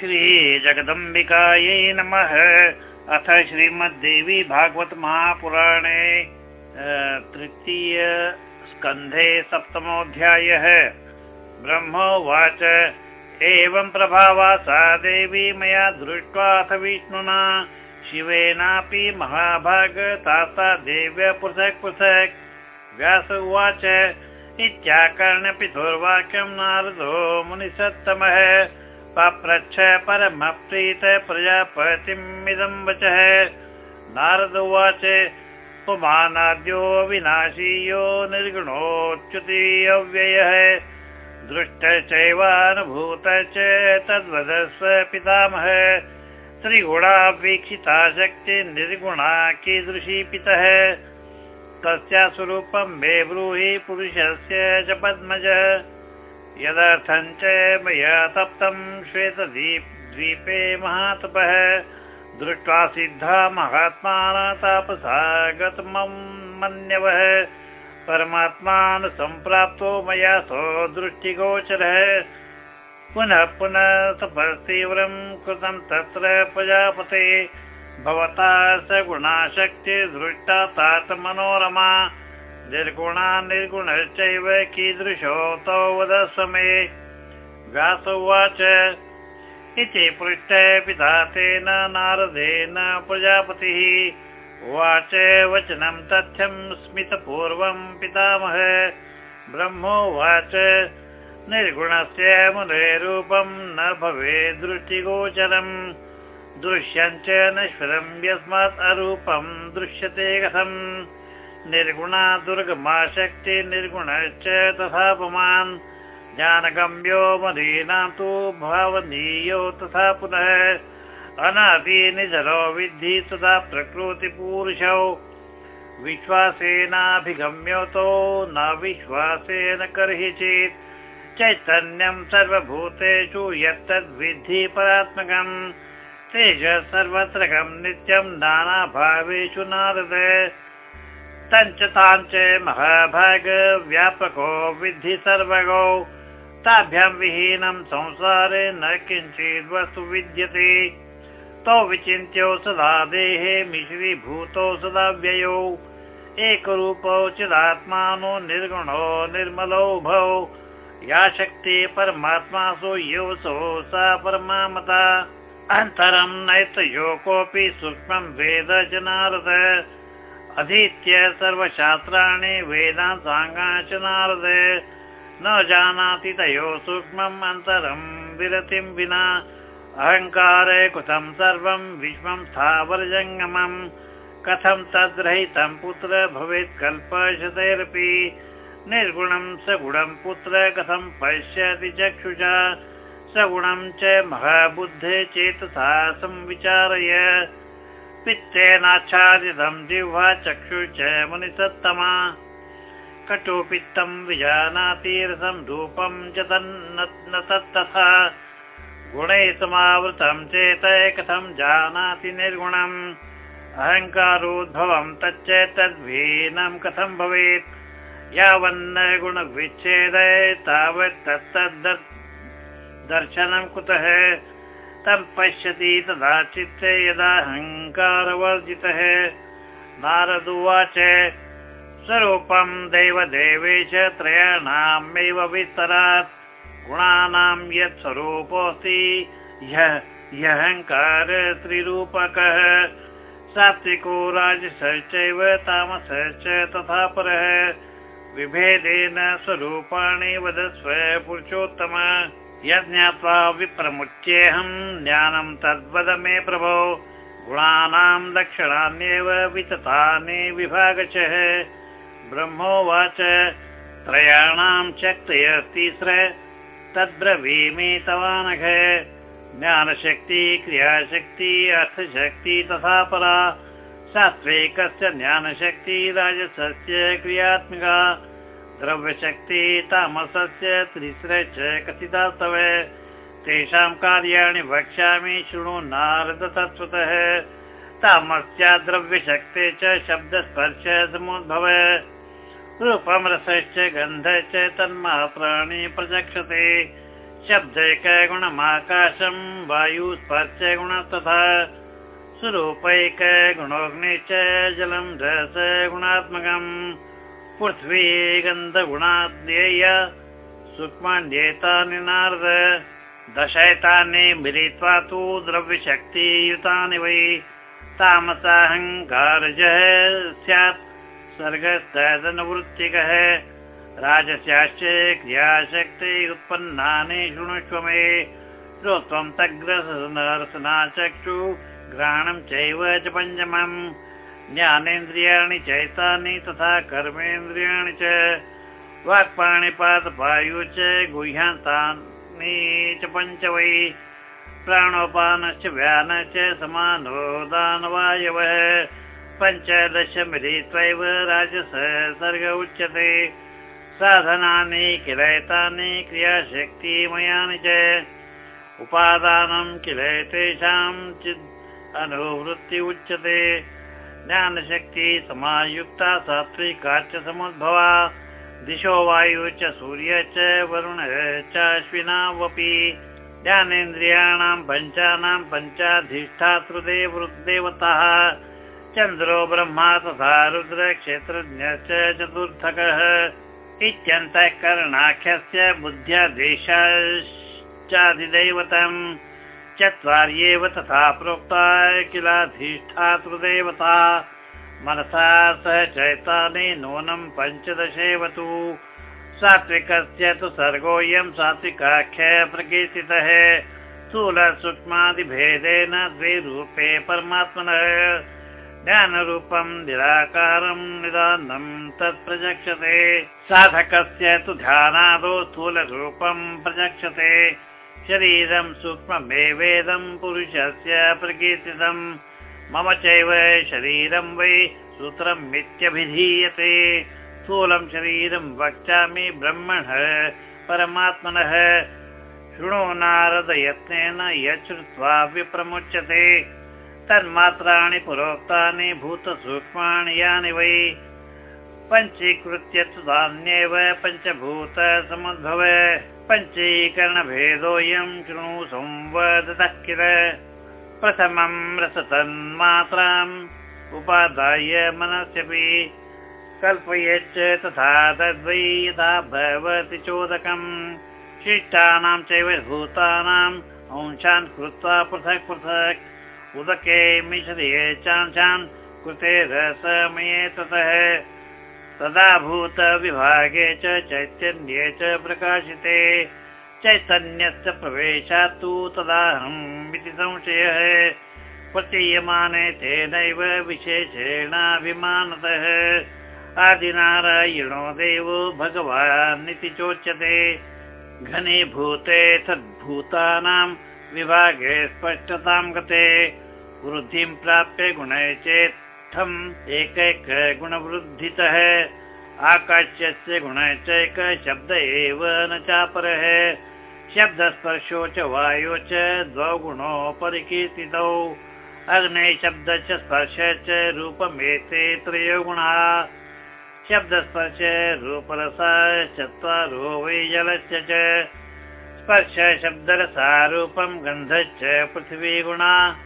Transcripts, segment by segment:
श्रीजगदम्बिकायै नमः। अथ श्रीमद्देवी भागवत महापुराणे तृतीय स्कन्धे सप्तमोऽध्यायः। ब्रह्मोवाच। एवं प्रभावा सा देवी मया दृष्ट्वाथ विष्णुना। शिवेनापि महाभाग तासा देव्य पृथक् पृथक्। व्यास उवाच। इत्याकर्ण्यपितुर्वाक्यं नारदो मुनिसत्तमः पप्रच्छ परमप्रीत प्रजापतिमिदं वचः। नारद उवाच पुमानाद्यो विनाशीयो निर्गुणोच्युति अव्ययः दृष्टश्चैवानुभूत च तद्वदस्व पितामह। त्रिगुणावीक्षिता शक्ति निर्गुणा कीदृशी पितः। तस्या स्वरूपं मे ब्रूहि पुरुषस्य च पद्मज। यदर्थं च मया तप्तं श्वेतद्वीपे महातपः। दृष्ट्वा सिद्धा महात्मान तापसा गतमं मन्यवः। परमात्मान सम्प्राप्तो मया सो दृष्टिगोचरः पुनः पुनः तपस्तीव्रं कृतं तत्र प्रजापते। भवता स गुणाशक्ति दृष्टा तात मनोरमा निर्गुणा निर्गुणश्चैव कीदृशो तौ व्यास उवाच इति पृष्ठ पिता तेन नारदेन प्रजापतिः। उवाच वचनं तथ्यं स्मितपूर्वं पितामह। ब्रह्मोवाच निर्गुणस्य मुनेरूपं न भवेत् दृष्टिगोचरम्। दृश्यञ्च नश्वरं यस्मात् अरूपं दृश्यते कथम् निर्गुणा दुर्गमा शक्ति निर्गुणश्च तथा पुमान्। ज्ञानगम्यो मदीनां तु भावनीयो तथा पुनः अनादि निजरो विद्धि तथा प्रकृतिपूरुषौ। विश्वासेनाभिगम्योतो न विश्वासेन कर्हि चेत्। चैतन्यं सर्वभूतेषु यत्तद्विद्धि परात्मकम्। तेज सर्वत्र नित्यं नानाभावेषु नारद तञ्च ताञ्च महाभाग व्यापको विद्धि सर्वगौ। ताभ्यां विहीनं संसारे न किञ्चित् वस्तु विद्यते। तौ विचिन्त्यो सदा देहे मिश्रीभूतौ सदा व्ययौ। एकरूपौ चिदात्मानो निर्गुणो निर्मलौ भौ। या शक्ति परमात्मासु योऽसौ सा परमामता। अन्तरं नैतयो कोऽपि सूक्ष्मं वेद जनारद अधीत्य सर्वशास्त्राणि वेदान्ताङ्गाश्च नारद। न जानाति तयोः सूक्ष्मम् अन्तरं विरतिं विना। अहङ्कारे कृतं सर्वं विश्वं स्थावरजङ्गमम्। कथं तद्रहितं पुत्र भवेत् कल्पशतैरपि। निर्गुणं सगुणं पुत्र कथं पश्यति चक्षुषा। सगुणं च महाबुद्धे चेतसा संविचारय पित्तेनाच्छादितं जिह्वा चक्षु च मुनिसत्तमा। कटुपित्तं विजानाति रसं धूपं च तन्न तत्तथा गुणै समावृतं चेत कथं जानाति निर्गुणम्। अहङ्कारोद्भवं तच्च तद्वीनं कथं भवेत्। यावन्न गुणविच्छेद तावत् तत्तद् दर्शनं कुतः? तं पश्यति तदा चित्ते यदाहङ्कारवर्जितः नारदुवाच स्वरूपं देवदेवेश त्रयाणामेव विस्तरात्। गुणानां यत् स्वरूपोऽस्ति ह्यहङ्कार त्रिरूपकः। सात्विको राजसश्चैव तामसश्च तथा परः। विभेदेन स्वरूपाणि वदस्व पुरुषोत्तम यज्ञात्वा विप्रमुच्येऽहं ज्ञानं तद्वद मे प्रभो। गुणानां लक्षणान्येव विततानि विभागशः ब्रह्मोवाच त्रयाणां शक्तयस्तिस्र तद्ब्रवीमि तवानघ। ज्ञानशक्ति क्रियाशक्ति अर्थशक्ति तथा परा। सात्विकस्य ज्ञानशक्ति राजसस्य क्रियात्मिका द्रव्यशक्ति तामसस्य त्रिस्र च कथिता तव तेषां कार्याणि वक्ष्यामि शृणु नारद तत्त्वतः तामस्या द्रव्यशक्ते च शब्दस्पर्श समुद्भव। रूपं रसश्च गन्धश्च तन्मात्राणि प्रचक्षते शब्दैकगुणमाकाशम् वायु स्पर्श गुण तथा। स्वरूपैक गुणोऽग्नि च जलम् रस गुणात्मकम् पृथ्वी गन्धगुणाध्येय सूक्ष्मान्येतानि नारद दशैतानि मिलित्वा तु द्रव्यशक्तियुतानि वै। तामसाहङ्कारजः स्यात् सर्गस्तदनुवृत्तिकः राजस्याश्च क्रियाशक्ति उत्पन्नानि शृणुष्व मे। श्रोत्वं तग्रसना चक्षु घ्राणं चैव च पञ्चमम् ज्ञानेन्द्रियाणि चैतानि तथा कर्मेन्द्रियाणि च वाक्पाणिपादपायु च गुह्यान्तानि च पञ्च वै प्राणोपानश्च व्यानश्च समानो दानवायवः पञ्चदश मिलित्वैव राजस सर्ग उच्यते। साधनानि किलैतानि क्रियाशक्तिमयानि च। उपादानं किल चिद् अनुवृत्ति उच्यते ज्ञानशक्ति समायुक्ता सात्विका च समुद्भवा। दिशो वायु च सूर्य च वरुण च अश्विनावपि। ज्ञानेन्द्रियाणां पञ्चानां पञ्चाधिष्ठातृदेवताः चन्द्रो ब्रह्मा तथा रुद्रक्षेत्रज्ञश्च चतुर्थकः। इत्यन्तःकरणाख्यस्य बुद्ध्यादेशाश्चाधिदैवतम् चत्वार्येव तथा प्रोक्ता किलाधिष्ठातृदेवता मनसा सह चैतानि नूनं पञ्चदशेव तु। सात्विकस्य तु सर्गोऽयं सात्विकाख्य प्रकीर्तितः। स्थूलसूक्ष्मादिभेदेन द्वे रूपे परमात्मनः। ज्ञानरूपं निराकारं निदानं तत् प्रजक्षते। साधकस्य तु ध्यानादो स्थूलरूपं प्रजक्षते शरीरं सूक्ष्ममेवेदं पुरुषस्य प्रकीर्तितम्। मम चैव शरीरं वै सूत्रमित्यभिधीयते स्थूलं शरीरं वक्ष्यामि ब्रह्मणः परमात्मनः। शृणु नारदयत्नेन यच्छ्रुत्वा विप्रमुच्यते। तन्मात्राणि पुरोक्तानि भूतसूक्ष्माणि यानि वै पञ्चीकृत्य तु तान्येव पञ्चभूत समुद्भव पञ्चीकरणभेदोऽयं शृणु संवदतः किल? प्रथमं रसतन्मात्राम् उपादाय मनस्यपि कल्पयेच्च तथा तद्वै यथा भवति चोदकम्। शिष्टानां चैव भूतानाम् अंशान् कृत्वा पृथक् पृथक् उदके मिश्रिये चांशान् कृते रसमये ततः तदा भूतविभागे च चैतन्ये च प्रकाशिते। चैतन्यस्य प्रवेशात् तु तदाहम् इति संशयः। प्रतीयमाने तेनैव विशेषेणाभिमानतः। आदिनारायणो देवो भगवान् इति चोच्यते। घनीभूते तद्भूतानां विभागे स्पष्टतां गते। वृद्धिं प्राप्य गुणे एकैक गुणवृद्धितः। आकाश्यस्य गुण चैक शब्द एव न चापरः। शब्दस्पर्शो च वायो च द्वौ गुणो परिकीर्तितौ। अग्ने शब्द च स्पर्श च रूपमेते त्रयो गुणाः। शब्दस्पर्श रूपरसा चत्वारो वै जलस्य च। स्पर्श शब्दरसारूपं गन्धश्च पृथिवी गुणा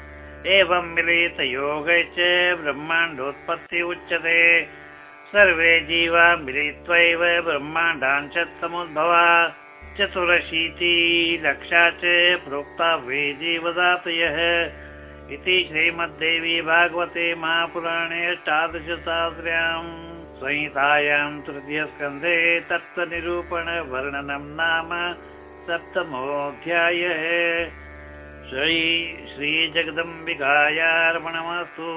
एवं मिलितयोगै च ब्रह्माण्डोत्पत्ति उच्यते। सर्वे जीवा मिलित्वैव ब्रह्माण्डाञ्च समुद्भवा। चतुरशीति लक्षा च प्रोक्ता वे जीवदातयः इति श्रीमद्देवी भागवते महापुराणे अष्टादशसहस्र्याम् संहितायां तृतीयस्कन्धे तत्त्वनिरूपणवर्णनं नाम सप्तमोऽध्यायः श्री श्रीजगदम्बिकायार्पणमस्तु